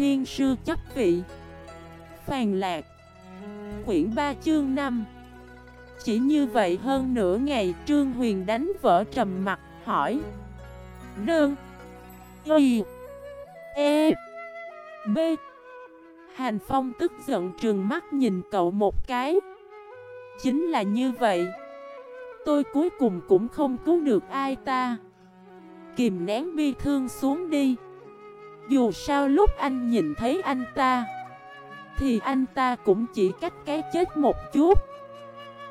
thiên sư chấp vị. Phàn lạc. Quyển 3 chương 5 Chỉ như vậy hơn nửa ngày, Trương Huyền đánh vỡ trầm mặt hỏi. Đơn Y. E. B. Hàn Phong tức giận trừng mắt nhìn cậu một cái. Chính là như vậy. Tôi cuối cùng cũng không cứu được ai ta. Kìm nén bi thương xuống đi. Dù sao lúc anh nhìn thấy anh ta, Thì anh ta cũng chỉ cách cái chết một chút.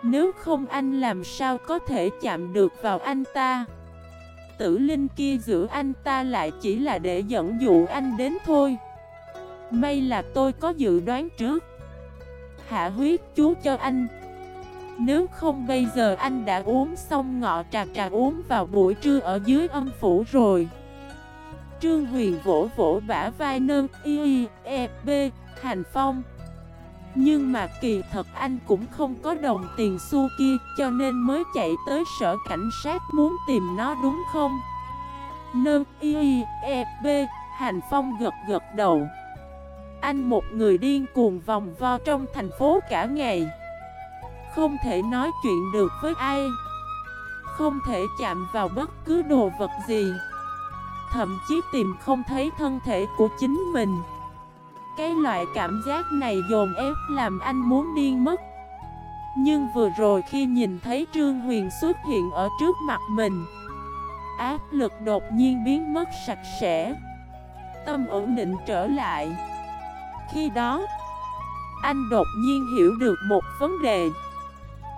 Nếu không anh làm sao có thể chạm được vào anh ta? Tử linh kia giữa anh ta lại chỉ là để dẫn dụ anh đến thôi. May là tôi có dự đoán trước. Hạ huyết chú cho anh. Nếu không bây giờ anh đã uống xong ngọ trà trà uống vào buổi trưa ở dưới âm phủ rồi. Trương Huyền vỗ vỗ bả vai nâng y e b Hành Phong. Nhưng mà kỳ thật anh cũng không có đồng tiền xu kia, Cho nên mới chạy tới sở cảnh sát muốn tìm nó đúng không? Nâng y e b Hành Phong gật gật đầu. Anh một người điên cuồng vòng vo trong thành phố cả ngày. Không thể nói chuyện được với ai. Không thể chạm vào bất cứ đồ vật gì. Thậm chí tìm không thấy thân thể của chính mình. Cái loại cảm giác này dồn ép làm anh muốn điên mất. Nhưng vừa rồi khi nhìn thấy Trương Huyền xuất hiện ở trước mặt mình Áp lực đột nhiên biến mất sạch sẽ. Tâm ổn định trở lại. Khi đó, anh đột nhiên hiểu được một vấn đề.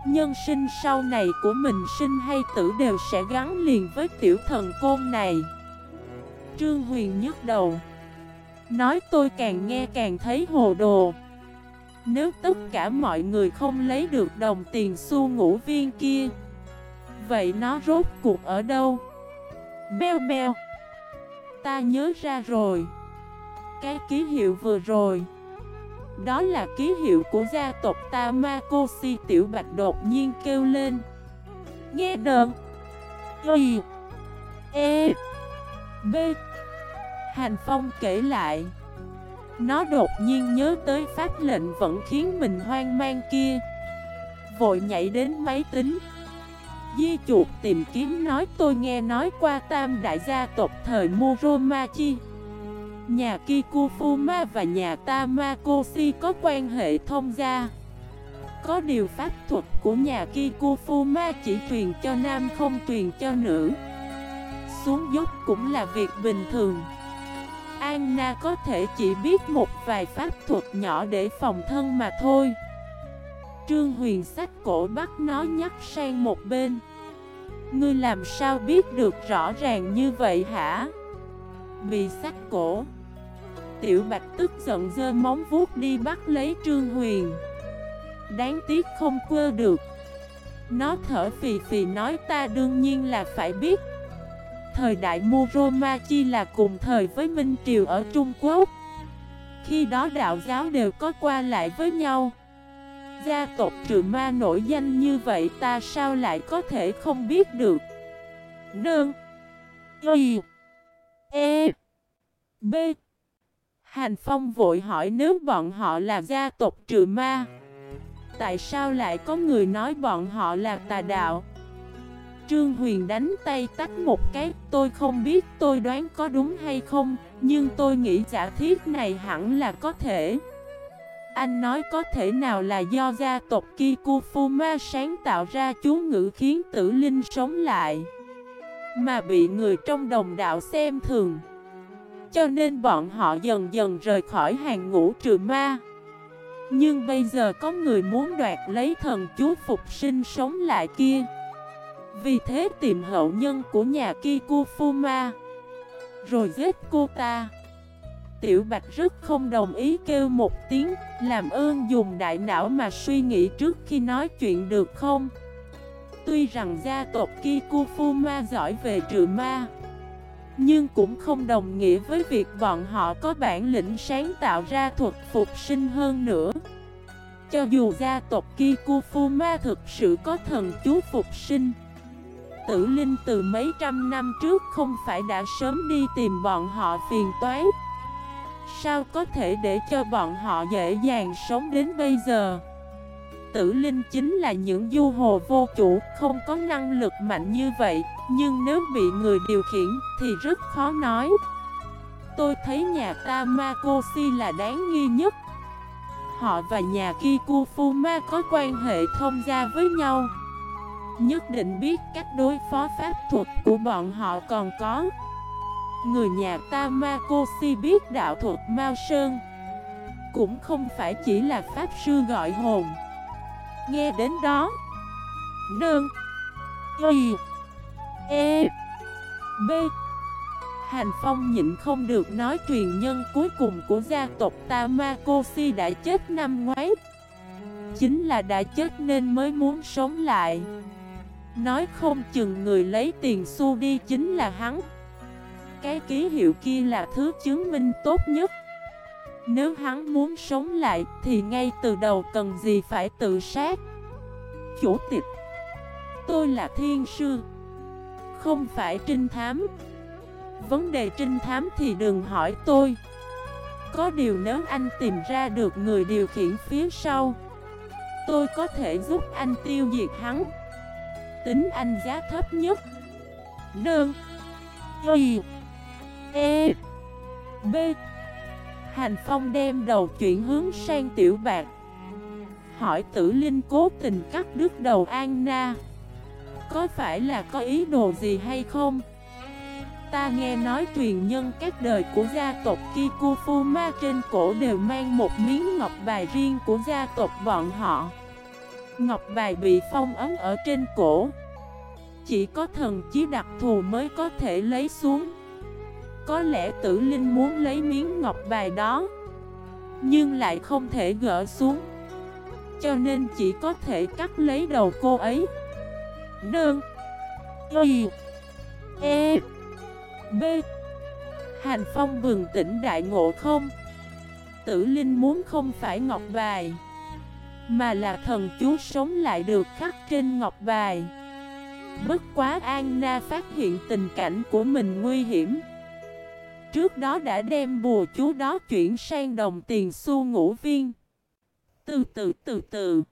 Nhân sinh sau này của mình sinh hay tử đều sẽ gắn liền với tiểu thần côn này. Trương Huyền nhức đầu. Nói tôi càng nghe càng thấy hồ đồ. Nếu tất cả mọi người không lấy được đồng tiền xu ngũ viên kia, Vậy nó rốt cuộc ở đâu? Mèo mèo. Ta nhớ ra rồi. Cái ký hiệu vừa rồi. Đó là ký hiệu của gia tộc Tamakoshi Tiểu Bạch đột nhiên kêu lên. Nghe đờn. Y. E. B. Hành Phong kể lại. Nó đột nhiên nhớ tới pháp lệnh vẫn khiến mình hoang mang kia. Vội nhảy đến máy tính. Di chuột tìm kiếm nói, tôi nghe nói qua tam đại gia tộc thời Muromachi. Nhà Kikufuma và nhà Tamakoshi có quan hệ thông gia. Có điều pháp thuật của nhà Kikufuma chỉ truyền cho nam không truyền cho nữ. Xuống dốc cũng là việc bình thường. Anna có thể chỉ biết một vài pháp thuật nhỏ để phòng thân mà thôi. Trương Huyền sách cổ bắt nó nhắc sang một bên. Ngươi làm sao biết được rõ ràng như vậy hả? Bị sách cổ, Tiểu Bạch tức giận dơ móng vuốt đi bắt lấy Trương Huyền. Đáng tiếc không quơ được. Nó thở phì phì nói ta đương nhiên là phải biết. Thời đại Muromachi là cùng thời với Minh Triều ở Trung Quốc. Khi đó đạo giáo đều có qua lại với nhau. Gia tộc trừ ma nổi danh như vậy ta sao lại có thể không biết được? Nương. Y. E. B. Hành Phong vội hỏi nếu bọn họ là gia tộc trừ ma, Tại sao lại có người nói bọn họ là tà đạo? Trương Huyền đánh tay tách một cái, Tôi không biết tôi đoán có đúng hay không, Nhưng tôi nghĩ giả thiết này hẳn là có thể. Anh nói, có thể nào là do gia tộc Kikufuma sáng tạo ra chú ngữ khiến tử linh sống lại, Mà bị người trong đồng đạo xem thường? Cho nên bọn họ dần dần rời khỏi hàng ngũ trừ ma. Nhưng bây giờ có người muốn đoạt lấy thần chú phục sinh sống lại kia. Vì thế tìm hậu nhân của nhà Kikufuma. Rồi giết cô ta. Tiểu Bạch rất không đồng ý kêu một tiếng, Làm ơn dùng đại não mà suy nghĩ trước khi nói chuyện được không? Tuy rằng gia tộc Kikufuma giỏi về trừ ma, nhưng cũng không đồng nghĩa với việc bọn họ có bản lĩnh sáng tạo ra thuật phục sinh hơn nữa. Cho dù gia tộc Kikufuma thực sự có thần chú phục sinh Tử Linh từ mấy trăm năm trước không phải đã sớm đi tìm bọn họ phiền toái. Sao có thể để cho bọn họ dễ dàng sống đến bây giờ? Tử linh chính là những du hồ vô chủ, Không có năng lực mạnh như vậy, Nhưng nếu bị người điều khiển thì rất khó nói. Tôi thấy nhà Tamakoshi là đáng nghi nhất. Họ và nhà Kikufuma có quan hệ thông gia với nhau. Nhất định biết cách đối phó pháp thuật của bọn họ còn có. Người nhà Tamakoshi biết đạo thuật Mao Sơn. Cũng không phải chỉ là pháp sư gọi hồn. Nghe đến đó, Nương, Y E B. Hành Phong nhịn không được nói truyền nhân cuối cùng của gia tộc Tamakoshi đã chết năm ngoái. Chính là đã chết nên mới muốn sống lại. Nói không chừng người lấy tiền xu đi chính là hắn. Cái ký hiệu kia là thứ chứng minh tốt nhất. Nếu hắn muốn sống lại thì ngay từ đầu cần gì phải tự sát? Chủ tịch, Tôi là thiên sư, Không phải trinh thám. Vấn đề trinh thám thì đừng hỏi tôi. Có điều nếu anh tìm ra được người điều khiển phía sau, Tôi có thể giúp anh tiêu diệt hắn. Tính anh giá thấp nhất. Đơn Y. E. B. Hành Phong đem đầu chuyển hướng sang tiểu bạc. Hỏi tử linh cố tình cắt đứt đầu Anna Có phải là có ý đồ gì hay không? Ta nghe nói truyền nhân các đời của gia tộc Kikufuma trên cổ đều mang một miếng ngọc bài riêng của gia tộc bọn họ. Ngọc bài bị phong ấn ở trên cổ. Chỉ có thần chí đặc thù mới có thể lấy xuống. Có lẽ tử linh muốn lấy miếng ngọc bài đó Nhưng lại không thể gỡ xuống. Cho nên chỉ có thể cắt lấy đầu cô ấy. Nương, Y E B. Hành Phong bừng tỉnh đại ngộ không? Tử Linh muốn không phải ngọc bài. Mà là thần chú sống lại được khắc trên ngọc bài. Bất quá Anna phát hiện tình cảnh của mình nguy hiểm. Trước đó đã đem bùa chú đó chuyển sang đồng tiền xu ngũ viên. Từ từ từ từ.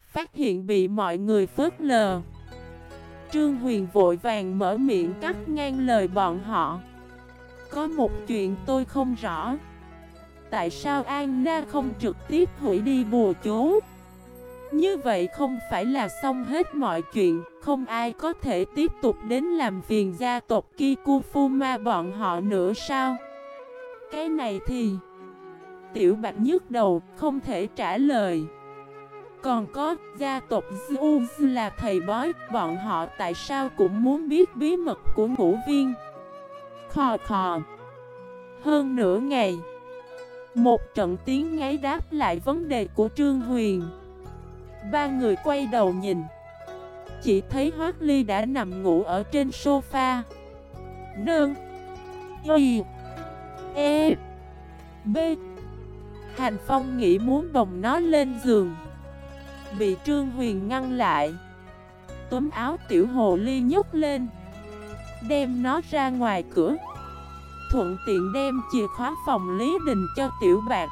Phát hiện bị mọi người phớt lờ. Trương Huyền vội vàng mở miệng cắt ngang lời bọn họ. Có một chuyện tôi không rõ. Tại sao Anna không trực tiếp hủy đi bùa chú? Như vậy không phải là xong hết mọi chuyện, Không ai có thể tiếp tục đến làm phiền gia tộc Kikufuma bọn họ nữa sao? Cái này thì Tiểu Bạch nhức đầu, không thể trả lời. Còn có, gia tộc Zeus là thầy bói, Bọn họ tại sao cũng muốn biết bí mật của ngũ viên? Khò khò. Hơn nửa ngày một trận tiếng ngáy đáp lại vấn đề của Trương Huyền. Ba người quay đầu nhìn. Chỉ thấy Hoác Ly đã nằm ngủ ở trên sofa. Nương. Y. E. B. Hành Phong nghĩ muốn bồng nó lên giường. Bị Trương Huyền ngăn lại. Túm áo tiểu hồ ly nhúc lên. Đem nó ra ngoài cửa. Thuận tiện đem chìa khóa phòng Lý Đình cho tiểu bạc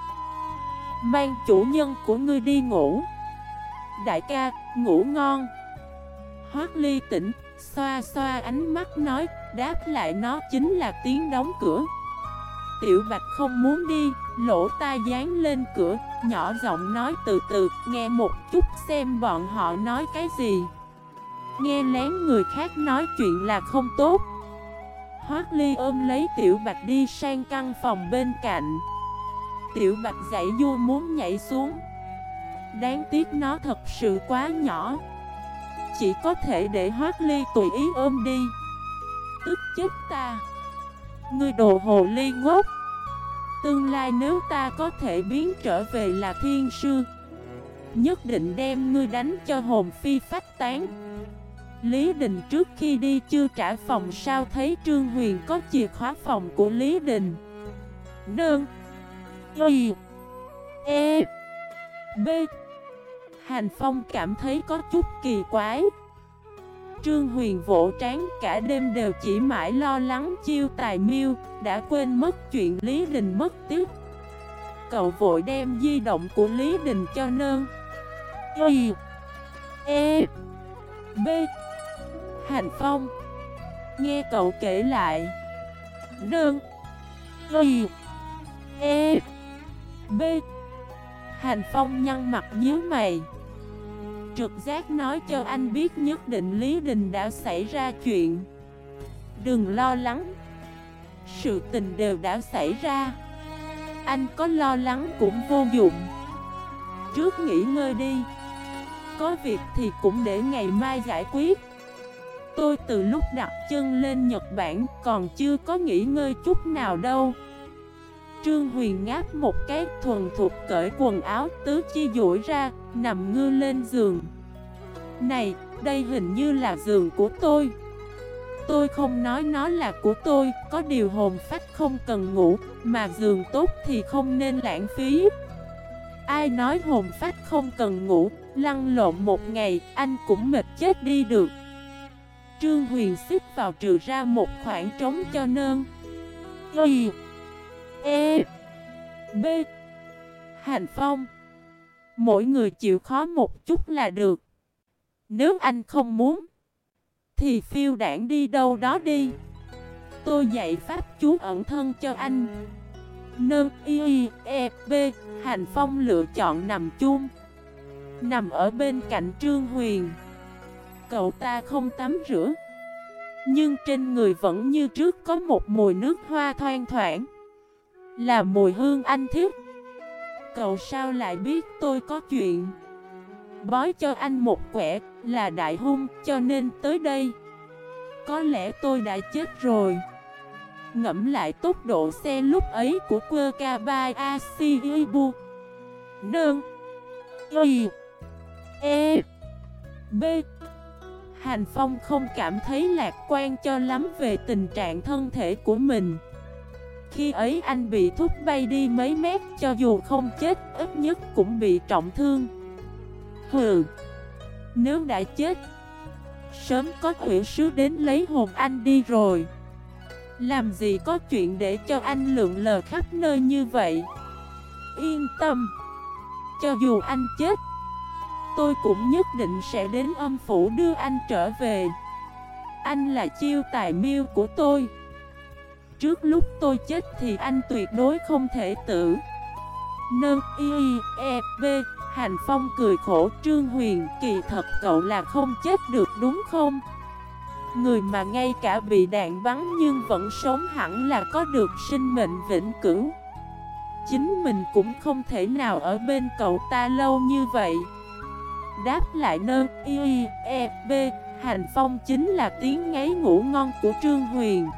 Mang chủ nhân của ngươi đi ngủ Đại ca, ngủ ngon Hoác ly tỉnh, xoa xoa ánh mắt nói Đáp lại nó chính là tiếng đóng cửa Tiểu Bạch không muốn đi, lỗ tai dán lên cửa, nhỏ giọng nói từ từ, nghe một chút xem bọn họ nói cái gì. Nghe lén người khác nói chuyện là không tốt. Hoác Ly ôm lấy Tiểu Bạch đi sang căn phòng bên cạnh. Tiểu Bạch dãy vui muốn nhảy xuống. Đáng tiếc nó thật sự quá nhỏ. Chỉ có thể để Hoác Ly tùy ý ôm đi. Tức chết ta. Ngươi đồ hồ ly ngốc Tương lai nếu ta có thể biến trở về là thiên sư, Nhất định đem ngươi đánh cho hồn phi phách tán Lý Đình trước khi đi chưa trả phòng sao thấy Trương Huyền có chìa khóa phòng của Lý Đình. Đơn Y. E. B. Hành Phong cảm thấy có chút kỳ quái. Trương Huyền vỗ trán cả đêm đều chỉ mãi lo lắng chiêu tài miêu, Đã quên mất chuyện Lý Đình mất tiếc. Cậu vội đem di động của Lý Đình cho nơn Y. E. B. Hành Phong. Nghe cậu kể lại. Đơn Y E. B. Hành Phong nhăn mặt nhíu mày. Trực giác nói cho anh biết nhất định Lý Đình đã xảy ra chuyện. Đừng lo lắng. Sự tình đều đã xảy ra. Anh có lo lắng cũng vô dụng. Trước nghỉ ngơi đi. Có việc thì cũng để ngày mai giải quyết. Tôi từ lúc đặt chân lên Nhật Bản còn chưa có nghỉ ngơi chút nào đâu Trương Huyền ngáp một cái thuần thuộc cởi quần áo tứ chi duỗi ra, nằm ngư lên giường. Này, đây hình như là giường của tôi. Tôi không nói nó là của tôi, có điều hồn phách không cần ngủ, mà giường tốt thì không nên lãng phí. Ai nói hồn phách không cần ngủ, lăn lộn một ngày, anh cũng mệt chết đi được. Trương Huyền xích vào trừ ra một khoảng trống cho nơn. Y E B. Hành Phong. Mỗi người chịu khó một chút là được. Nếu anh không muốn, Thì phiêu đảng đi đâu đó đi. Tôi dạy pháp chú ẩn thân cho anh. Nơn y e b. Hành Phong lựa chọn nằm chung. Nằm ở bên cạnh Trương Huyền. Cậu ta không tắm rửa. Nhưng trên người vẫn như trước có một mùi nước hoa thoang thoảng. Là mùi hương anh thiết. Cậu sao lại biết tôi có chuyện? Bói cho anh một quẻ là đại hung, cho nên tới đây. Có lẽ tôi đã chết rồi. Ngẫm lại tốc độ xe lúc ấy của quơ ca bai a si bu Nương Y. E. B. Hành Phong không cảm thấy lạc quan cho lắm về tình trạng thân thể của mình. Khi ấy anh bị thúc bay đi mấy mét cho dù không chết, ít nhất cũng bị trọng thương. Hừ, Nếu đã chết, Sớm có quỷ sứ đến lấy hồn anh đi rồi. Làm gì có chuyện để cho anh lượn lờ khắp nơi như vậy? Yên tâm, Cho dù anh chết Tôi cũng nhất định sẽ đến âm phủ đưa anh trở về. Anh là chiêu tài miêu của tôi. Trước lúc tôi chết thì anh tuyệt đối không thể tử. Nơ y e b Hành Phong cười khổ, Trương Huyền, Kỳ thật cậu là không chết được, đúng không? Người mà ngay cả bị đạn bắn nhưng vẫn sống hẳn là có được sinh mệnh vĩnh cửu. Chính mình cũng không thể nào ở bên cậu ta lâu như vậy. Đáp lại nơ y e b Hành Phong chính là tiếng ngáy ngủ ngon của Trương Huyền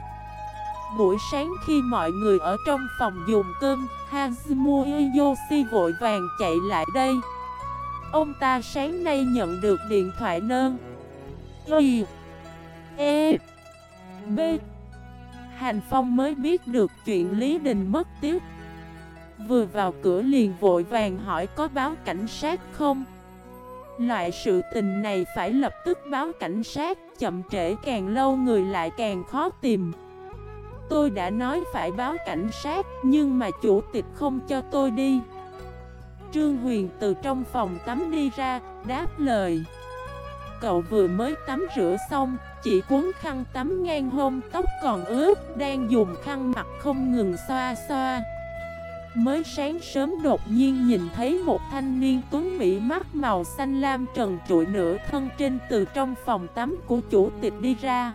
Buổi sáng khi mọi người ở trong phòng dùng cơm, Hazumu Yoshi vội vàng chạy lại đây. Ông ta sáng nay nhận được điện thoại nơn. Y E B Hành Phong mới biết được chuyện Lý Đình mất tiếc. Vừa vào cửa liền vội vàng hỏi có báo cảnh sát không? Loại sự tình này phải lập tức báo cảnh sát, chậm trễ càng lâu người lại càng khó tìm. Tôi đã nói phải báo cảnh sát Nhưng mà chủ tịch không cho tôi đi. Trương Huyền từ trong phòng tắm đi ra Đáp lời. Cậu vừa mới tắm rửa xong Chỉ cuốn khăn tắm ngang hông Tóc còn ướt Đang dùng khăn mặt không ngừng xoa xoa. Mới sáng sớm đột nhiên nhìn thấy một thanh niên tuấn mỹ mắt màu xanh lam trần trụi nửa thân trên từ trong phòng tắm của chủ tịch đi ra.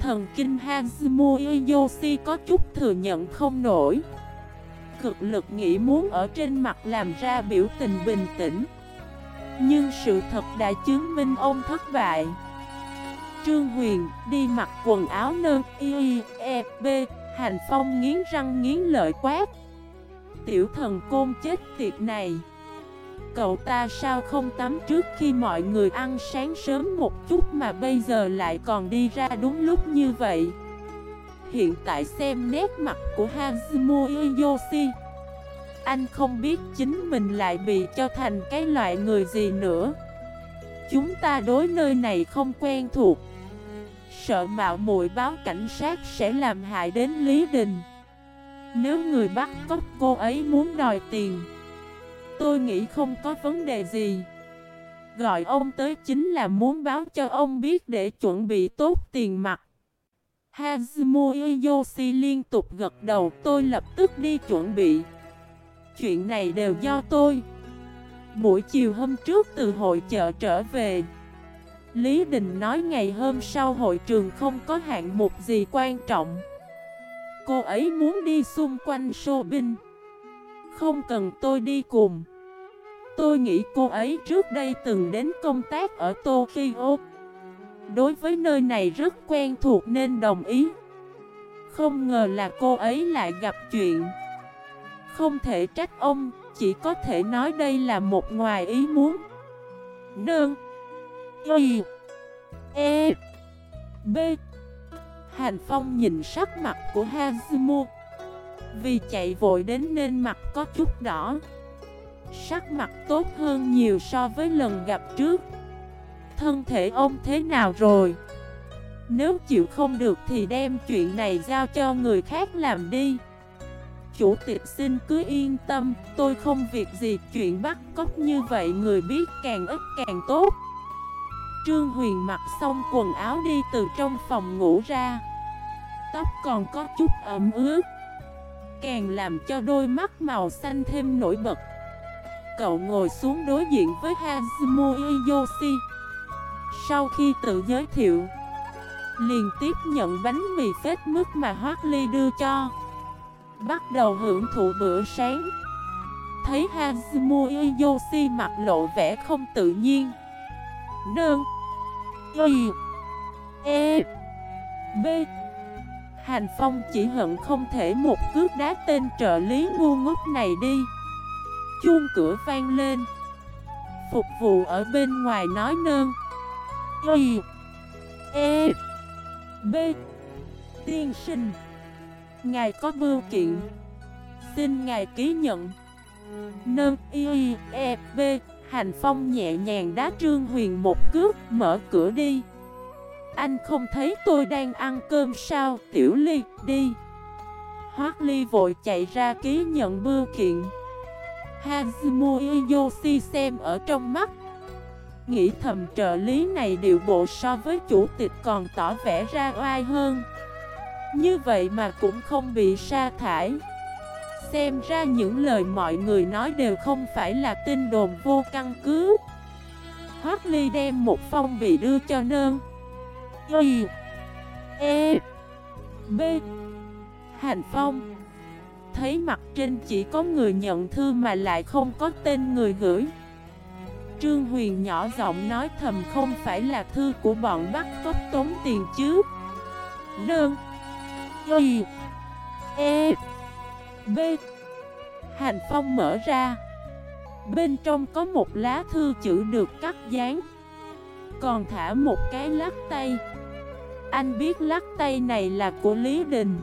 Thần kinh Hazumu Yoshi có chút thừa nhận không nổi. Cực lực nghĩ muốn ở trên mặt làm ra biểu tình bình tĩnh. Nhưng sự thật đã chứng minh ông thất bại. Trương Huyền đi mặc quần áo nơ y e b Hành Phong nghiến răng nghiến lợi quát. Tiểu thần côn chết tiệt này. Cậu ta sao không tắm trước khi mọi người ăn sáng sớm một chút mà bây giờ lại còn đi ra đúng lúc như vậy? Hiện tại xem nét mặt của Hazumu Yoshi Anh không biết chính mình lại bị cho thành cái loại người gì nữa. Chúng ta đối nơi này không quen thuộc. Sợ mạo muội báo cảnh sát sẽ làm hại đến Lý Đình. Nếu người bắt cóc cô ấy muốn đòi tiền, Tôi nghĩ không có vấn đề gì. Gọi ông tới chính là muốn báo cho ông biết để chuẩn bị tốt tiền mặt. Hazumu Yoshi liên tục gật đầu, tôi lập tức đi chuẩn bị. Chuyện này đều do tôi. Buổi chiều hôm trước từ hội chợ trở về, Lý Đình nói ngày hôm sau hội trường không có hạng mục gì quan trọng. Cô ấy muốn đi xung quanh shopping Không cần tôi đi cùng. Tôi nghĩ cô ấy trước đây từng đến công tác ở Tokyo. Đối với nơi này rất quen thuộc nên đồng ý. Không ngờ là cô ấy lại gặp chuyện. Không thể trách ông, Chỉ có thể nói đây là một ngoài ý muốn. Nương. Y. E. B. Hành Phong nhìn sắc mặt của Hazumu Vì chạy vội đến nên mặt có chút đỏ. Sắc mặt tốt hơn nhiều so với lần gặp trước. Thân thể ông thế nào rồi? Nếu chịu không được thì đem chuyện này giao cho người khác làm đi. Chủ tịch xin cứ yên tâm, Tôi không việc gì chuyện bắt cóc như vậy, Người biết càng ít càng tốt. Trương Huyền mặc xong quần áo đi từ trong phòng ngủ ra. Tóc còn có chút ẩm ướt. Càng làm cho đôi mắt màu xanh thêm nổi bật. Cậu ngồi xuống đối diện với Hazumo Yoshi. Sau khi tự giới thiệu, Liền tiếp nhận bánh mì phết mức mà Hoác Ly đưa cho. Bắt đầu hưởng thụ bữa sáng. Thấy Hazumo Yoshi mặt lộ vẻ không tự nhiên. Nương Y E B. Hành Phong chỉ hận không thể một cước đá tên trợ lý ngu ngốc này đi. Chuông cửa vang lên. Phục vụ ở bên ngoài nói nơn Y E B. Tiên sinh, Ngài có bưu kiện. Xin ngài ký nhận. Nơn Y E B. Hành Phong nhẹ nhàng đá Trương Huyền một cước, Mở cửa đi. Anh không thấy tôi đang ăn cơm sao? Tiểu Ly, đi. Hoác Ly vội chạy ra ký nhận bưu kiện. Hazumui Yoshi xem ở trong mắt. Nghĩ thầm trợ lý này điệu bộ so với chủ tịch còn tỏ vẻ ra oai hơn. Như vậy mà cũng không bị sa thải. Xem ra những lời mọi người nói đều không phải là tin đồn vô căn cứ. Hoác Ly đem một phong bì đưa cho nơn Y E B. Hành Phong. Thấy mặt trên chỉ có người nhận thư mà lại không có tên người gửi. Trương Huyền nhỏ giọng nói thầm không phải là thư của bọn bắt cóc tốn tiền chứ. Đơn Y E B. Hành Phong mở ra. Bên trong có một lá thư chữ được cắt dán. Còn thả một cái lắc tay. Anh biết lắc tay này là của Lý Đình.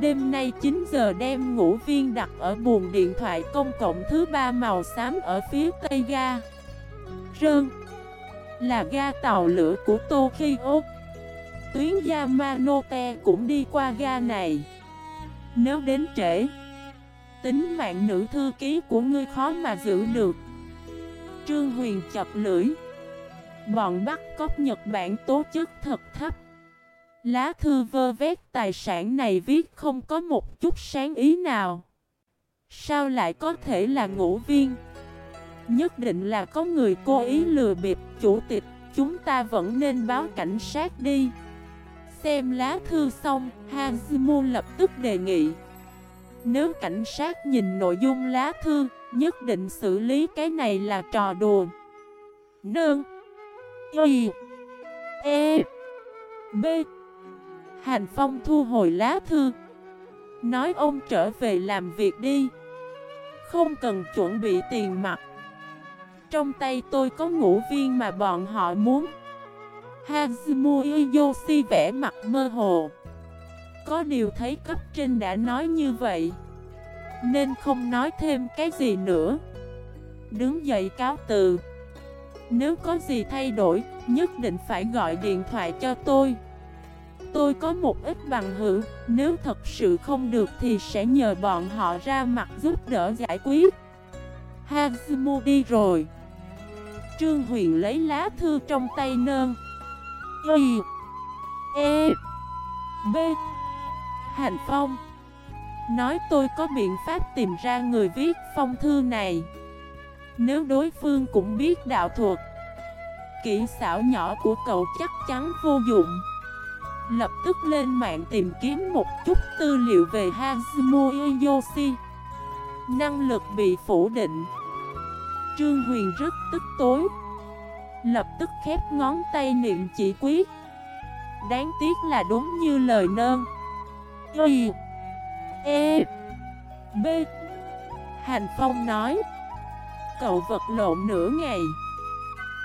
Đêm nay 9 giờ đem ngũ viên đặt ở buồng điện thoại công cộng thứ ba màu xám ở phía tây ga. Rơn. Là ga tàu lửa của Tokyo. Tuyến Yamanote cũng đi qua ga này. Nếu đến trễ, Tính mạng nữ thư ký của ngươi khó mà giữ được. Trương Huyền chập lưỡi. Bọn bắt cóc Nhật Bản tố chức thật thấp. Lá thư vơ vét tài sản này viết không có một chút sáng ý nào. Sao lại có thể là ngũ viên? Nhất định là có người cố ý lừa bịp chủ tịch, Chúng ta vẫn nên báo cảnh sát đi. Xem lá thư xong Hazumu lập tức đề nghị. Nếu cảnh sát nhìn nội dung lá thư, Nhất định xử lý cái này là trò đùa. Nương. Y. E. B. Hành Phong thu hồi lá thư. Nói ông trở về làm việc đi. Không cần chuẩn bị tiền mặt. Trong tay tôi có ngũ viên mà bọn họ muốn. Hazumu Yoshi vẽ mặt mơ hồ. Có điều thấy cấp trên đã nói như vậy Nên không nói thêm cái gì nữa. Đứng dậy cáo từ. Nếu có gì thay đổi, nhất định phải gọi điện thoại cho tôi. Tôi có một ít bằng hữu, nếu thật sự không được thì sẽ nhờ bọn họ ra mặt giúp đỡ giải quyết. Hazumu đi rồi. Trương Huyền lấy lá thư trong tay nơn Y E B. Hành Phong. Nói tôi có biện pháp tìm ra người viết phong thư này. Nếu đối phương cũng biết đạo thuật, Kỹ xảo nhỏ của cậu chắc chắn vô dụng. Lập tức lên mạng tìm kiếm một chút tư liệu về Hazumu Yoshi Năng lực bị phủ định. Trương Huyền rất tức tối. Lập tức khép ngón tay niệm chỉ quyết Đáng tiếc là đúng như lời nơn. Y E B. Hành Phong nói, Cậu vật lộn nửa ngày,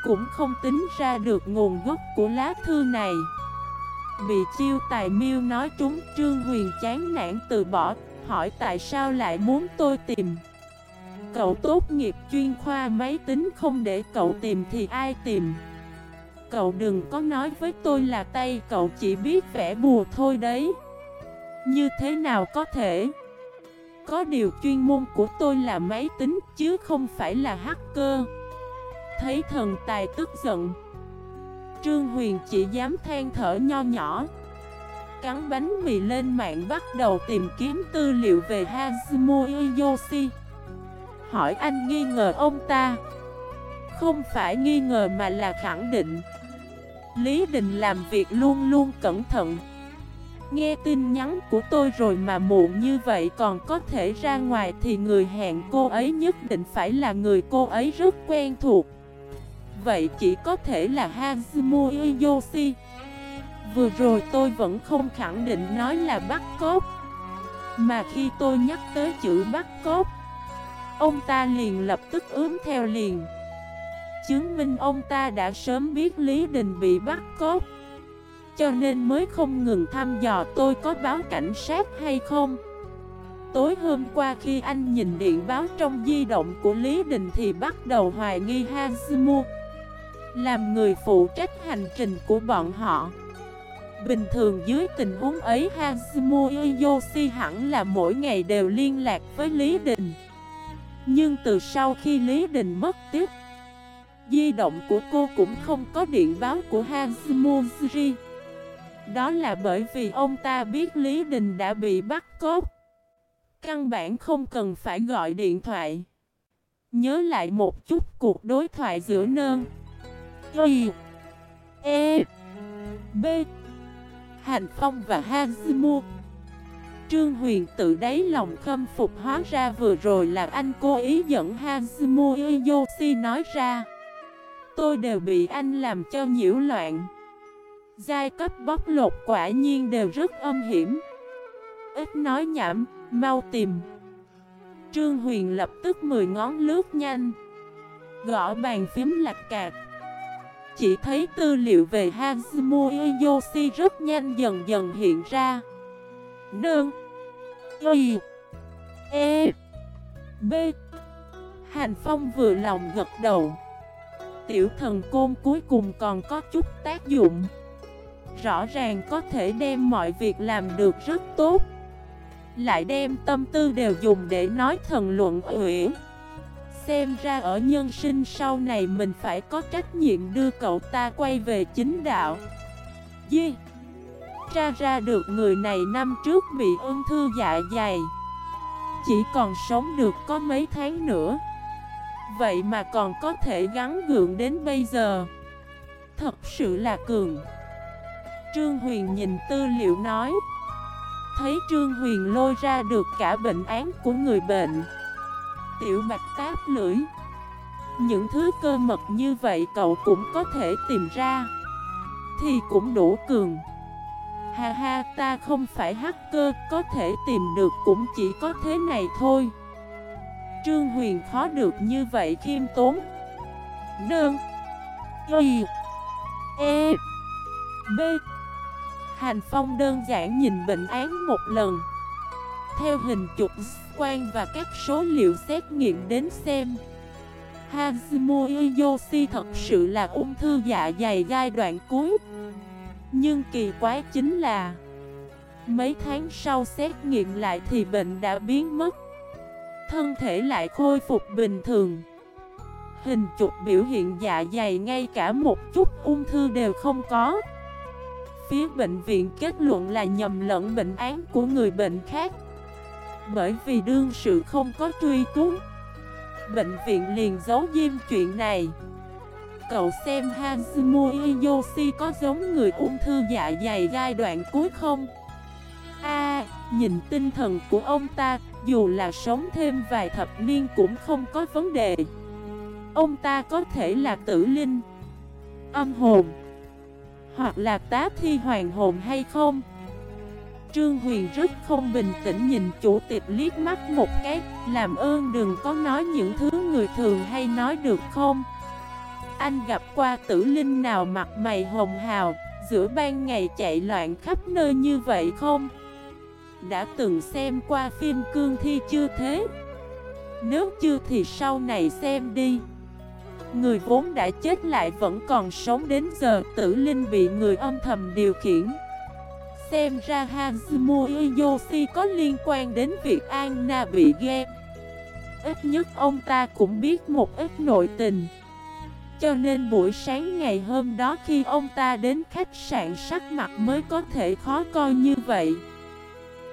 Cũng không tính ra được nguồn gốc của lá thư này. Bị chiêu tài miêu nói trúng, Trương Huyền chán nản từ bỏ, Hỏi tại sao lại muốn tôi tìm Cậu tốt nghiệp chuyên khoa máy tính không để cậu tìm thì ai tìm? Cậu đừng có nói với tôi là tay cậu chỉ biết vẽ bùa thôi đấy. Như thế nào có thể? Có điều chuyên môn của tôi là máy tính chứ không phải là hacker. Thấy thần tài tức giận. Trương Huyền chỉ dám than thở nho nhỏ. Cắn bánh mì lên mạng bắt đầu tìm kiếm tư liệu về Hazumo Yoshi Hỏi anh nghi ngờ ông ta. Không phải nghi ngờ mà là khẳng định. Lý Đình làm việc luôn luôn cẩn thận. Nghe tin nhắn của tôi rồi mà muộn như vậy còn có thể ra ngoài thì người hẹn cô ấy nhất định phải là người cô ấy rất quen thuộc. Vậy chỉ có thể là Hazumu Yoshi Vừa rồi tôi vẫn không khẳng định nói là bắt cốt Mà khi tôi nhắc tới chữ bắt cốt Ông ta liền lập tức ướm theo liền. Chứng minh ông ta đã sớm biết Lý Đình bị bắt cốt. Cho nên mới không ngừng thăm dò tôi có báo cảnh sát hay không. Tối hôm qua khi anh nhìn điện báo trong di động của Lý Đình thì bắt đầu hoài nghi Hazumu Làm người phụ trách hành trình của bọn họ. Bình thường dưới tình huống ấy Hazumu Yoshi hẳn là mỗi ngày đều liên lạc với Lý Đình. Nhưng từ sau khi Lý Đình mất tiếp Di động của cô cũng không có điện báo của Hazumu Đó là bởi vì ông ta biết Lý Đình đã bị bắt cốt. Căn bản không cần phải gọi điện thoại. Nhớ lại một chút cuộc đối thoại giữa nơn, Y E B Hành Phong và Hazumu Trương Huyền tự đáy lòng khâm phục hóa ra vừa rồi là anh cố ý dẫn Hazumu Yoshi nói ra. Tôi đều bị anh làm cho nhiễu loạn. Giai cấp bóc lột quả nhiên đều rất âm hiểm. Ít nói nhảm, mau tìm. Trương Huyền lập tức mười ngón lướt nhanh. Gõ bàn phím lạch cạc chỉ thấy tư liệu về Hazumu Yoshi rất nhanh dần dần hiện ra. Nương. Y E B. Hành Phong vừa lòng gật đầu. Tiểu thần côn cuối cùng còn có chút tác dụng. Rõ ràng có thể đem mọi việc làm được rất tốt. Lại đem tâm tư đều dùng để nói thần luận uyển Xem ra ở nhân sinh sau này mình phải có trách nhiệm đưa cậu ta quay về chính đạo. Di. Ra ra được người này năm trước bị ung thư dạ dày. Chỉ còn sống được có mấy tháng nữa. Vậy mà còn có thể gắn gượng đến bây giờ. Thật sự là cường. Trương Huyền nhìn tư liệu nói. Thấy Trương Huyền lôi ra được cả bệnh án của người bệnh. Tiểu bạch táp lưỡi. Những thứ cơ mật như vậy cậu cũng có thể tìm ra. Thì cũng đủ cường. Ha ha, ta không phải hacker, Có thể tìm được cũng chỉ có thế này thôi. Trương Huyền khó được như vậy, khiêm tốn. Đơn. Y. E. B. Hành Phong đơn giản nhìn bệnh án một lần. Theo hình chụp quan và các số liệu xét nghiệm đến xem. Hazumo Yoshi thật sự là ung thư dạ dày giai đoạn cuối. Nhưng kỳ quái chính là, Mấy tháng sau xét nghiệm lại thì bệnh đã biến mất. Thân thể lại khôi phục bình thường. Hình chụp biểu hiện dạ dày ngay cả một chút ung thư đều không có. Phía bệnh viện kết luận là nhầm lẫn bệnh án của người bệnh khác. Bởi vì đương sự không có truy cứu, Bệnh viện liền giấu diêm chuyện này. Cậu xem Hazumu Yoshi có giống người ung thư dạ dày giai đoạn cuối không? A, nhìn tinh thần của ông ta, dù là sống thêm vài thập niên cũng không có vấn đề. Ông ta có thể là tử linh Âm hồn Hoặc là tá thi hoàng hồn hay không? Trương Huyền rất không bình tĩnh nhìn chủ tịch liếc mắt một cái Làm ơn đừng có nói những thứ người thường hay nói được không? Anh gặp qua tử linh nào mặt mày hồng hào, Giữa ban ngày chạy loạn khắp nơi như vậy không? Đã từng xem qua phim cương thi chưa thế? Nếu chưa thì sau này xem đi. Người vốn đã chết lại vẫn còn sống đến giờ, tử linh bị người âm thầm điều khiển. Xem ra Hazumo Yoshi có liên quan đến việc Anna bị ghen. Ít nhất ông ta cũng biết một ít nội tình. Cho nên buổi sáng ngày hôm đó khi ông ta đến khách sạn sắc mặt mới có thể khó coi như vậy.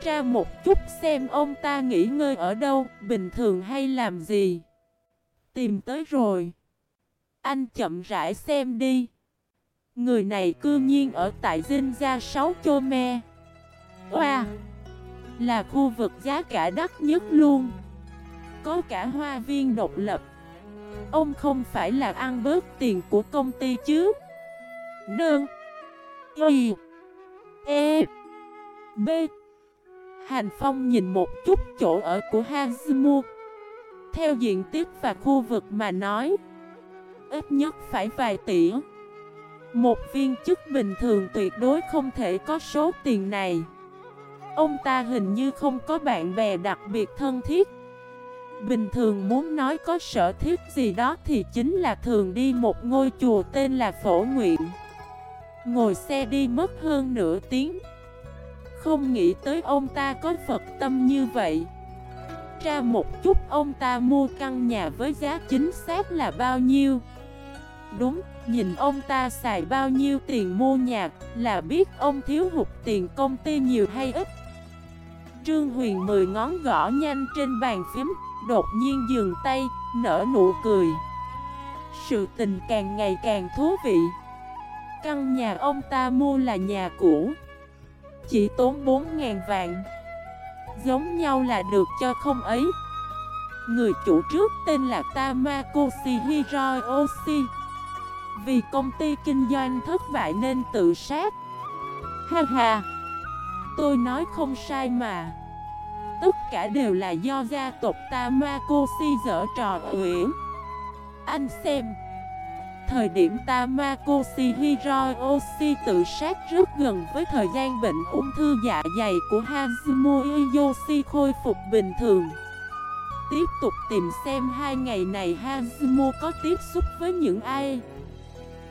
Tra một chút xem ông ta nghỉ ngơi ở đâu, bình thường hay làm gì? Tìm tới rồi. Anh chậm rãi xem đi. Người này cư nhiên ở tại Dinh Gia 6 Chô Me. Wow Là khu vực giá cả đắt nhất luôn. Có cả hoa viên độc lập. Ông không phải là ăn bớt tiền của công ty chứ? Nương. Y. E. B. Hành Phong nhìn một chút chỗ ở của Hazumu Theo diện tích và khu vực mà nói, Ít nhất phải vài tỷ. Một viên chức bình thường tuyệt đối không thể có số tiền này. Ông ta hình như không có bạn bè đặc biệt thân thiết. Bình thường muốn nói có sở thiết gì đó thì chính là thường đi một ngôi chùa tên là Phổ Nguyện. Ngồi xe đi mất hơn nửa tiếng. Không nghĩ tới ông ta có Phật tâm như vậy. Ra một chút ông ta mua căn nhà với giá chính xác là bao nhiêu? Đúng, Nhìn ông ta xài bao nhiêu tiền mua nhà là biết ông thiếu hụt tiền công ty nhiều hay ít. Trương Huyền mười ngón gõ nhanh trên bàn phím. Đột nhiên dừng tay, nở nụ cười. Sự tình càng ngày càng thú vị. Căn nhà ông ta mua là nhà cũ. Chỉ tốn 4.000 vạn. Giống nhau là được cho không ấy. Người chủ trước tên là Tamakoshi Hiroyoshi. Vì công ty kinh doanh thất bại nên tự sát. Ha ha. Tôi nói không sai mà. Tất cả đều là do gia tộc Tamakoshi dở trò uyển Anh xem, Thời điểm Tamakoshi Hiroyoshi tự sát rất gần với thời gian bệnh ung thư dạ dày của Hazumo Yoshi khôi phục bình thường. Tiếp tục tìm xem hai ngày này Hazumo có tiếp xúc với những ai.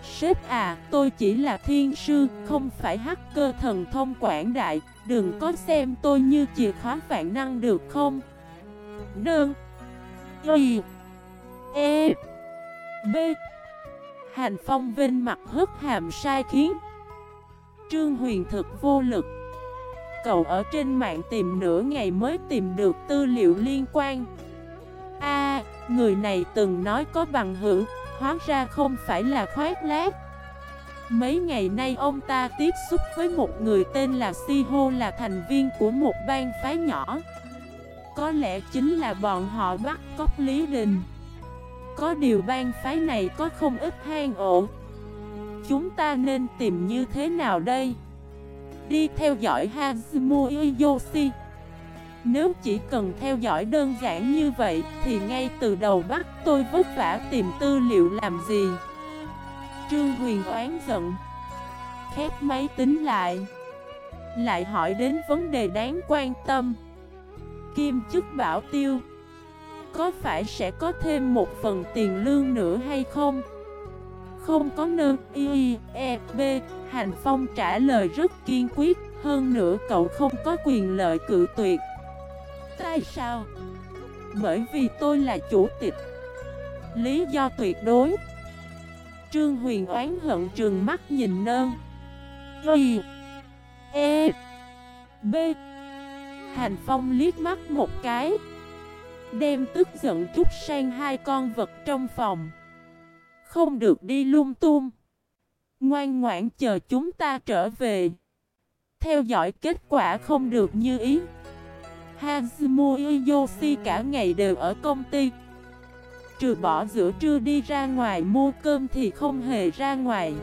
Sếp à, tôi chỉ là thiên sư, không phải hacker thần thông quảng đại, đừng có xem tôi như chìa khóa vạn năng được không? Nương. Y. E. B. Hành phong vinh mặt hất hàm sai khiến Trương Huyền thực vô lực. Cậu ở trên mạng tìm nửa ngày mới tìm được tư liệu liên quan. A, người này từng nói có bằng hữu. Hóa ra không phải là khoát lát Mấy ngày nay ông ta tiếp xúc với một người tên là Siho là thành viên của một bang phái nhỏ. Có lẽ chính là bọn họ bắt cóc Lý Đình. Có điều bang phái này có không ít hang ổ. Chúng ta nên tìm như thế nào đây? Đi theo dõi Hazumu Yoshi nếu chỉ cần theo dõi đơn giản như vậy Thì ngay từ đầu bắt tôi vất vả tìm tư liệu làm gì? Trương Huyền oán giận. Khép máy tính lại. Lại hỏi đến vấn đề đáng quan tâm. Kim chức bảo tiêu. Có phải sẽ có thêm một phần tiền lương nữa hay không? Không có nơ y e b. Hành Phong trả lời rất kiên quyết. Hơn nữa cậu không có quyền lợi cự tuyệt. Tại sao? Bởi vì tôi là chủ tịch. Lý do tuyệt đối. Trương Huyền oán hận trường mắt nhìn nơn. Y E B. Hành Phong liếc mắt một cái. Đem tức giận chút sang hai con vật trong phòng. Không được đi lung tung. Ngoan ngoãn chờ chúng ta trở về. Theo dõi kết quả không được như ý. Hazumu Yoshi cả ngày đều ở công ty. Trừ bỏ giữa trưa đi ra ngoài mua cơm thì không hề ra ngoài.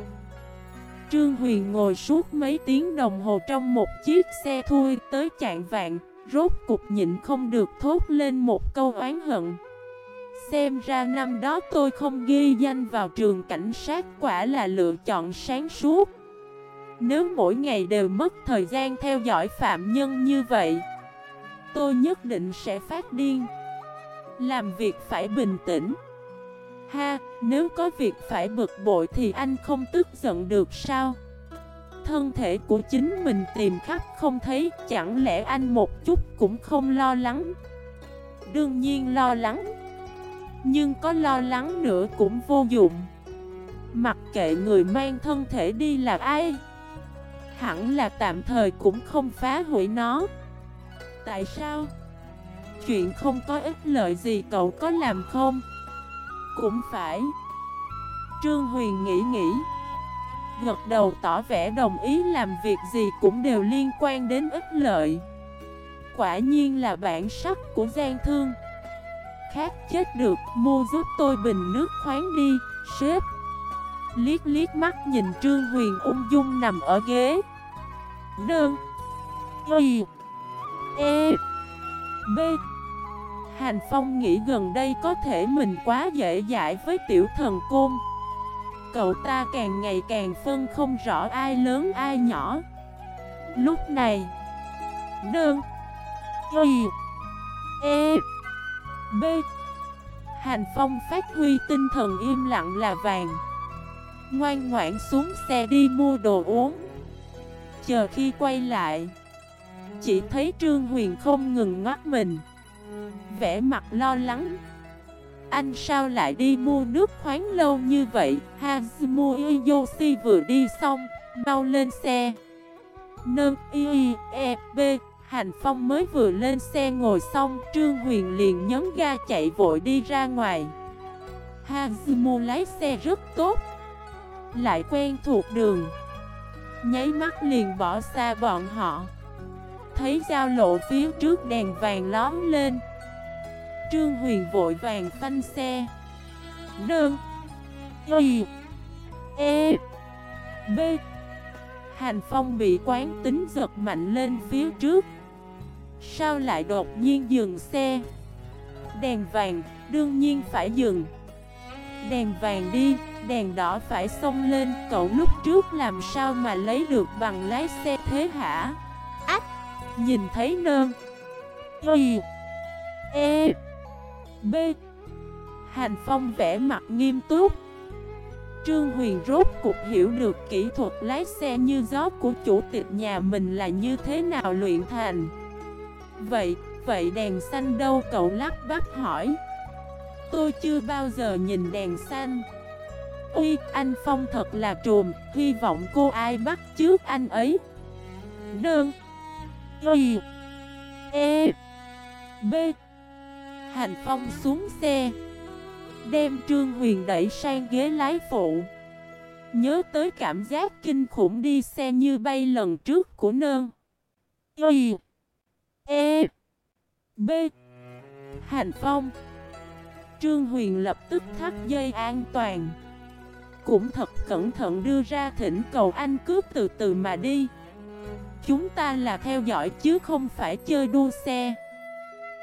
Trương Huyền ngồi suốt mấy tiếng đồng hồ trong một chiếc xe thui tới chạng vạn Rốt cục nhịn không được thốt lên một câu oán hận. Xem ra năm đó tôi không ghi danh vào trường cảnh sát quả là lựa chọn sáng suốt. Nếu mỗi ngày đều mất thời gian theo dõi phạm nhân như vậy Tôi nhất định sẽ phát điên. Làm việc phải bình tĩnh. Ha, nếu có việc phải bực bội thì anh không tức giận được sao? Thân thể của chính mình tìm khắp không thấy Chẳng lẽ anh một chút cũng không lo lắng? Đương nhiên lo lắng. Nhưng có lo lắng nữa cũng vô dụng. Mặc kệ người mang thân thể đi là ai Hẳn là tạm thời cũng không phá hủy nó. Tại sao? Chuyện không có ích lợi gì cậu có làm không? Cũng phải. Trương Huyền nghĩ nghĩ. Gật đầu tỏ vẻ đồng ý làm việc gì cũng đều liên quan đến ích lợi. Quả nhiên là bản sắc của gian thương. Khác chết được, mua giúp tôi bình nước khoáng đi, sếp. Liết liết mắt nhìn Trương Huyền ung dung nằm ở ghế. Đơn. Y. E B. Hành Phong nghĩ gần đây có thể mình quá dễ dãi với tiểu thần côn. Cậu ta càng ngày càng phân không rõ ai lớn ai nhỏ. Lúc này Đơn Y E B. Hành Phong phát huy tinh thần im lặng là vàng. Ngoan ngoãn xuống xe đi mua đồ uống. Chờ khi quay lại chỉ thấy Trương Huyền không ngừng ngắt mình. Vẽ mặt lo lắng. Anh sao lại đi mua nước khoáng lâu như vậy? Hazumu Yoshi vừa đi xong, Mau lên xe. Nâng y e b Hành Phong mới vừa lên xe ngồi xong, Trương Huyền liền nhấn ga chạy vội đi ra ngoài. Hazumu lái xe rất tốt, Lại quen thuộc đường. Nháy mắt liền bỏ xa bọn họ. Thấy giao lộ phía trước đèn vàng lóm lên. Trương Huyền vội vàng phanh xe. Đơn Y. E. B. Hành Phong bị quán tính giật mạnh lên phía trước. Sao lại đột nhiên dừng xe? Đèn vàng, đương nhiên phải dừng. Đèn vàng đi, Đèn đỏ phải xông lên, Cậu lúc trước làm sao mà lấy được bằng lái xe thế hả? Ách Nhìn thấy nơn. Y E. B. Hành Phong vẽ mặt nghiêm túc. Trương Huyền rốt cục hiểu được kỹ thuật lái xe như gió của chủ tịch nhà mình là như thế nào luyện thành. Vậy, vậy đèn xanh đâu? Cậu lắp bắp hỏi. Tôi chưa bao giờ nhìn đèn xanh. Ui, anh Phong thật là trùm, hy vọng cô ai bắt trước anh ấy. Đơn Y E. B. Hành Phong xuống xe. Đem Trương Huyền đẩy sang ghế lái phụ. Nhớ tới cảm giác kinh khủng đi xe như bay lần trước của nơn. Y E. B. Hành Phong. Trương Huyền lập tức thắt dây an toàn. Cũng thật cẩn thận đưa ra thỉnh cầu anh cướp từ từ mà đi. Chúng ta là theo dõi chứ không phải chơi đua xe.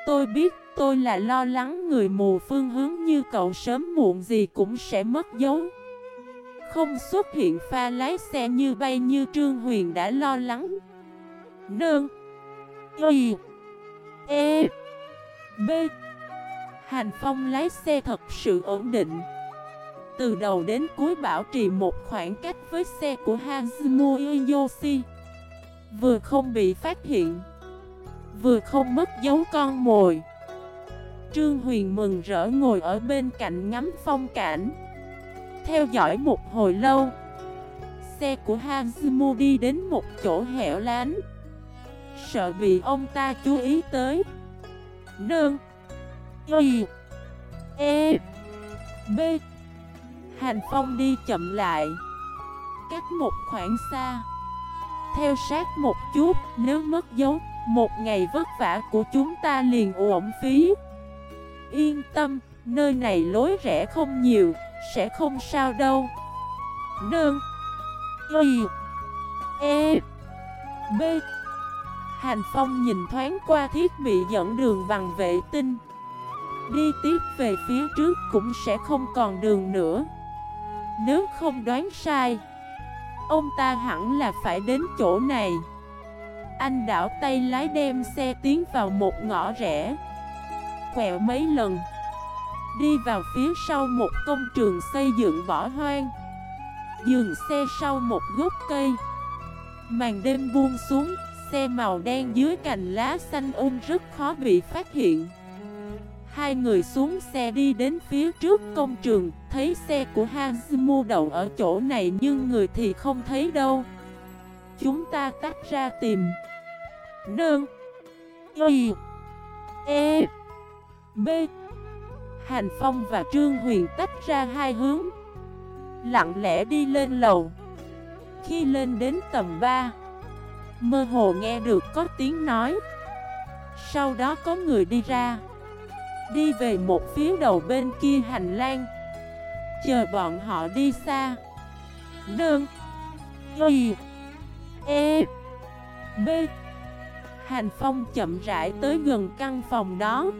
Tôi biết, tôi là lo lắng người mù phương hướng như cậu sớm muộn gì cũng sẽ mất dấu. Không xuất hiện pha lái xe như bay như Trương Huyền đã lo lắng. Nương. Y. E. B. Hành Phong lái xe thật sự ổn định. Từ đầu đến cuối bảo trì một khoảng cách với xe của Hazumu Yoshi Vừa không bị phát hiện, Vừa không mất dấu con mồi. Trương Huyền mừng rỡ ngồi ở bên cạnh ngắm phong cảnh, Theo dõi một hồi lâu. Xe của Hazumu đi đến một chỗ hẻo lánh. Sợ bị ông ta chú ý tới. Nương, Y E B. Hành Phong đi chậm lại Cách một khoảng xa. Theo sát một chút, Nếu mất dấu, Một ngày vất vả của chúng ta liền uổng phí. Yên tâm, Nơi này lối rẽ không nhiều, Sẽ không sao đâu. Nương, Y E B. Hành Phong nhìn thoáng qua thiết bị dẫn đường bằng vệ tinh. Đi tiếp về phía trước cũng sẽ không còn đường nữa. Nếu không đoán sai Ông ta hẳn là phải đến chỗ này. Anh đảo tay lái đem xe tiến vào một ngõ rẽ. Quẹo mấy lần. Đi vào phía sau một công trường xây dựng bỏ hoang. Dừng xe sau một gốc cây. Màn đêm buông xuống, Xe màu đen dưới cành lá xanh um rất khó bị phát hiện. Hai người xuống xe đi đến phía trước công trường, Thấy xe của Hazumu đậu ở chỗ này nhưng người thì không thấy đâu. Chúng ta tách ra tìm. Nương. Y. E. B. Hành Phong và Trương Huyền tách ra hai hướng. Lặng lẽ đi lên lầu. Khi lên đến tầm 3 Mơ hồ nghe được có tiếng nói. Sau đó có người đi ra. Đi về một phía đầu bên kia hành lang. Chờ bọn họ đi xa. Đơn Y. E. B. Hành Phong chậm rãi tới gần căn phòng đó.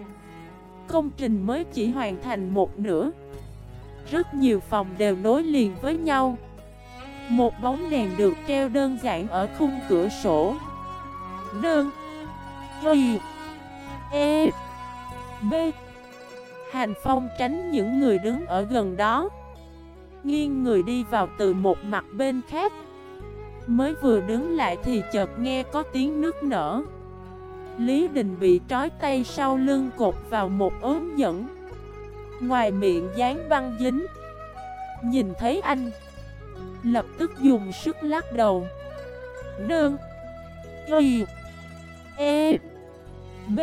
Công trình mới chỉ hoàn thành một nửa. Rất nhiều phòng đều nối liền với nhau. Một bóng đèn được treo đơn giản ở khung cửa sổ. Đơn Y. E. B. Hàn Phong tránh những người đứng ở gần đó. Nghiêng người đi vào từ một mặt bên khác. Mới vừa đứng lại thì chợt nghe có tiếng nước nở. Lý Đình bị trói tay sau lưng cột vào một ốm dẫn Ngoài miệng dán băng dính. Nhìn thấy anh, Lập tức dùng sức lắc đầu. Nương. Y. E. B.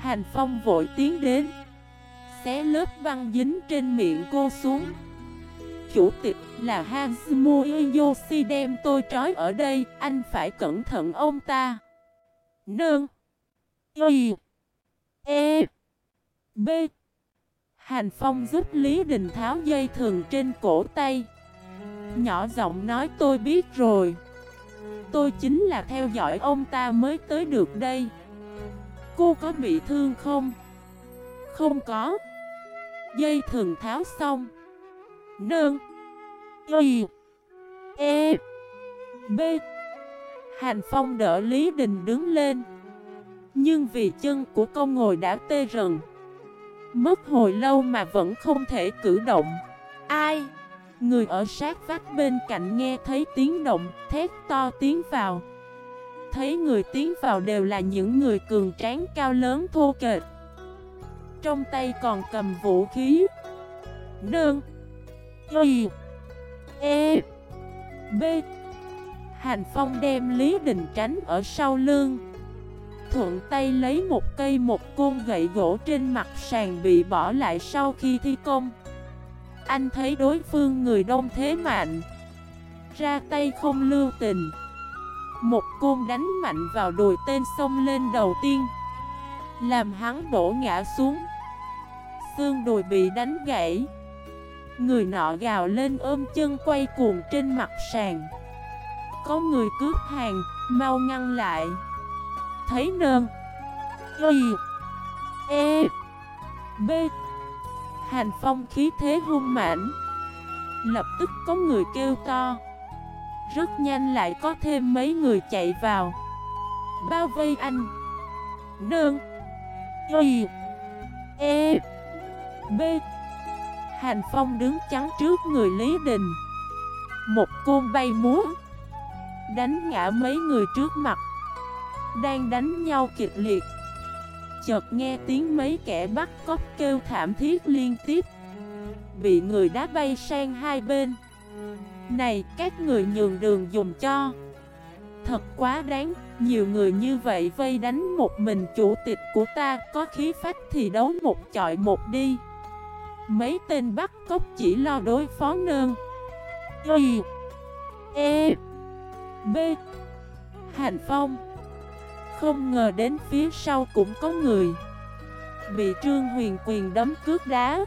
Hành Phong vội tiến đến, Xé lớp băng dính trên miệng cô xuống. Chủ tịch là Hansmo Yoshi đem tôi trói ở đây, Anh phải cẩn thận ông ta. Nương, Y E B. Hành Phong giúp Lý Đình tháo dây thường trên cổ tay. Nhỏ giọng nói, tôi biết rồi. Tôi chính là theo dõi ông ta mới tới được đây. Cô có bị thương không? Không có. Dây thường tháo xong. Nương Y. E. B. Hành Phong đỡ Lý Đình đứng lên. Nhưng vì chân của công ngồi đã tê rần. Mất hồi lâu mà vẫn không thể cử động. Ai? Người ở sát vách bên cạnh nghe thấy tiếng động, Thét to tiếng vào. Thấy người tiến vào đều là những người cường tráng cao lớn thô kệch. Trong tay còn cầm vũ khí. Nương. Y. E. B. Hành Phong đem Lý Đình tránh ở sau lưng. Thuận tay lấy một cây một côn gậy gỗ trên mặt sàn bị bỏ lại sau khi thi công. Anh thấy đối phương người đông thế mạnh. Ra tay không lưu tình. Một côn đánh mạnh vào đùi tên sông lên đầu tiên. Làm hắn đổ ngã xuống. Xương đùi bị đánh gãy. Người nọ gào lên ôm chân quay cuồng trên mặt sàn. Có người cướp hàng, mau ngăn lại. Thấy nơn Y. E. B. Hành phong khí thế hung mãnh. Lập tức có người kêu to. Rất nhanh lại có thêm mấy người chạy vào. Bao vây anh. Nương. Y. E. B. Hành Phong đứng chắn trước người Lý Đình. Một côn bay múa. Đánh ngã mấy người trước mặt. Đang đánh nhau kịch liệt. Chợt nghe tiếng mấy kẻ bắt cóc kêu thảm thiết liên tiếp. Bị người đá bay sang hai bên. Này, các người nhường đường dùng cho. Thật quá đáng, Nhiều người như vậy vây đánh một mình chủ tịch của ta, Có khí phách thì đấu một chọi một đi. Mấy tên bắt cóc chỉ lo đối phó nơn Y E B. Hành Phong. Không ngờ đến phía sau cũng có người. Bị Trương Huyền quyền đấm cướp đá.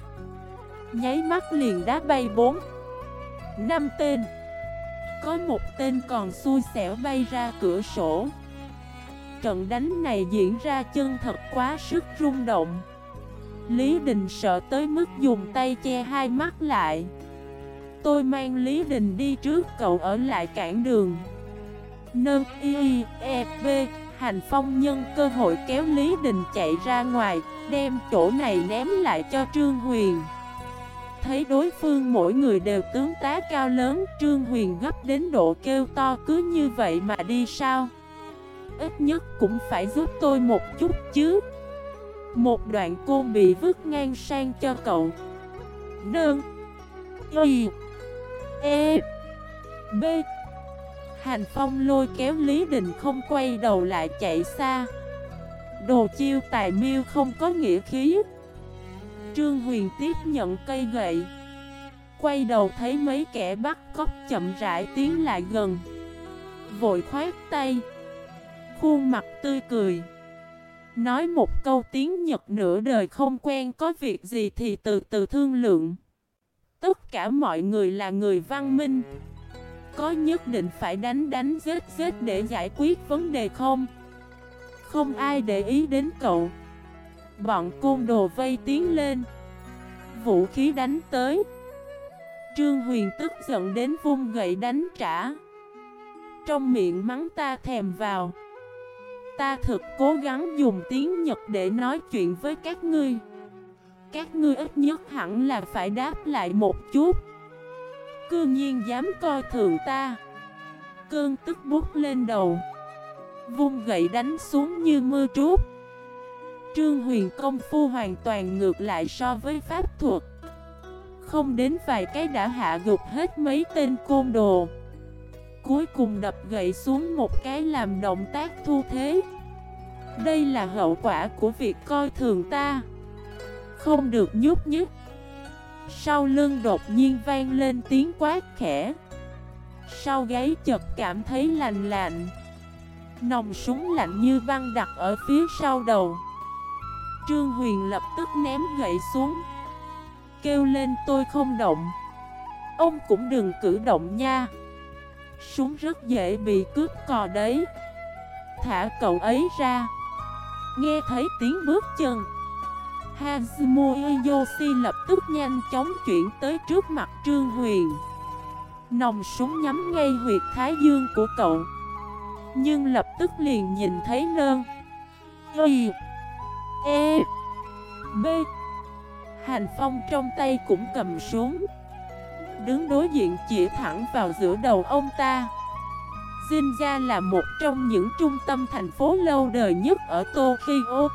Nháy mắt liền đá bay bốn năm tên. Có một tên còn xui xẻo bay ra cửa sổ. Trận đánh này diễn ra chân thật quá sức rung động. Lý Đình sợ tới mức dùng tay che hai mắt lại. Tôi mang Lý Đình đi trước, cậu ở lại cản đường. Nâng y e b Hành phong nhân cơ hội kéo Lý Đình chạy ra ngoài, Đem chỗ này ném lại cho Trương Huyền. Thấy đối phương mỗi người đều tướng tá cao lớn, Trương Huyền gấp đến độ kêu to, cứ như vậy mà đi sao? Ít nhất cũng phải giúp tôi một chút chứ. Một đoạn cô bị vứt ngang sang cho cậu. Nương Y. E. B. Hành Phong lôi kéo Lý Đình không quay đầu lại chạy xa. Đồ chiêu tài miêu không có nghĩa khí. Trương Huyền tiếp nhận cây gậy. Quay đầu thấy mấy kẻ bắt cóc chậm rãi tiến lại gần. Vội khoát tay. Khuôn mặt tươi cười. Nói một câu tiếng Nhật nửa đời không quen có việc gì thì từ từ thương lượng. Tất cả mọi người là người văn minh. Có nhất định phải đánh đánh giết giết để giải quyết vấn đề không? Không ai để ý đến cậu. Bọn côn đồ vây tiến lên. Vũ khí đánh tới. Trương Huyền tức giận đến vung gậy đánh trả. Trong miệng mắng ta thèm vào. Ta thực cố gắng dùng tiếng Nhật để nói chuyện với các ngươi. Các ngươi ít nhất hẳn là phải đáp lại một chút. Cư nhiên dám coi thường ta. Cơn tức bút lên đầu. Vung gậy đánh xuống như mưa trút. Trương Huyền công phu hoàn toàn ngược lại so với pháp thuật. Không đến vài cái đã hạ gục hết mấy tên côn đồ. Cuối cùng đập gậy xuống một cái làm động tác thu thế. Đây là hậu quả của việc coi thường ta. Không được nhúc nhích. Sau lưng đột nhiên vang lên tiếng quát khẽ. Sau gáy chật cảm thấy lành lạnh. Nòng súng lạnh như băng đặt ở phía sau đầu. Trương Huyền lập tức ném gậy xuống, Kêu lên, tôi không động. Ông cũng đừng cử động nha. Súng rất dễ bị cướp cò đấy. Thả cậu ấy ra. Nghe thấy tiếng bước chân Hazumu Yoshi lập tức nhanh chóng chuyển tới trước mặt Trương Huyền. Nòng súng nhắm ngay huyệt thái dương của cậu, Nhưng lập tức liền nhìn thấy nơn Y E B. Hành Phong trong tay cũng cầm súng. Đứng đối diện chỉ thẳng vào giữa đầu ông ta. Jinja là một trong những trung tâm thành phố lâu đời nhất ở Tokyo.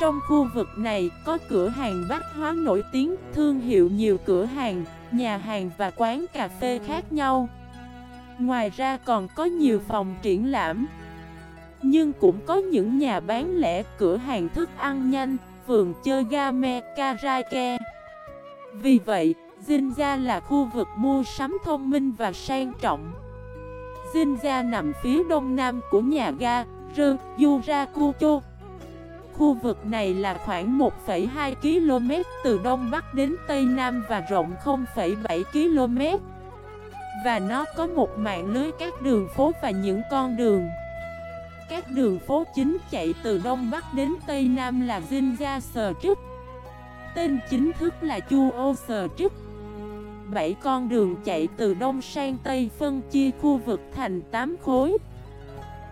Trong khu vực này có cửa hàng bách hóa nổi tiếng, thương hiệu nhiều cửa hàng, nhà hàng và quán cà phê khác nhau. Ngoài ra còn có nhiều phòng triển lãm nhưng cũng có những nhà bán lẻ cửa hàng thức ăn nhanh, vườn chơi game, karaoke. Vì vậy, Jinja là khu vực mua sắm thông minh và sang trọng. Jinja nằm phía đông nam của nhà ga, Rơ, Yurakucho. Khu vực này là khoảng 1,2 km từ đông bắc đến tây nam và rộng 0,7 km. Và nó có một mạng lưới các đường phố và những con đường. Các đường phố chính chạy từ Đông Bắc đến Tây Nam là Zinja Sờ Tên chính thức là Chu Ô Sờ Bảy con đường chạy từ Đông sang Tây phân chia khu vực thành 8 khối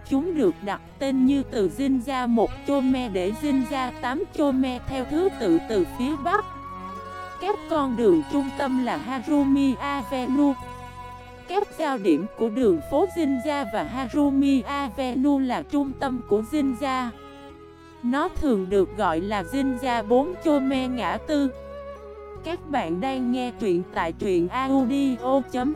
chúng được đặt tên như từ Zinja 1 Chome để Zinja 8 Chome theo thứ tự từ phía Bắc. Các con đường trung tâm là Harumi Avenue. Các giao điểm của đường phố Jinja và Harumi Avenue là trung tâm của Jinja. Nó thường được gọi là Jinja 4 Chome ngã tư. Các bạn đang nghe truyện tại truyện audio.fif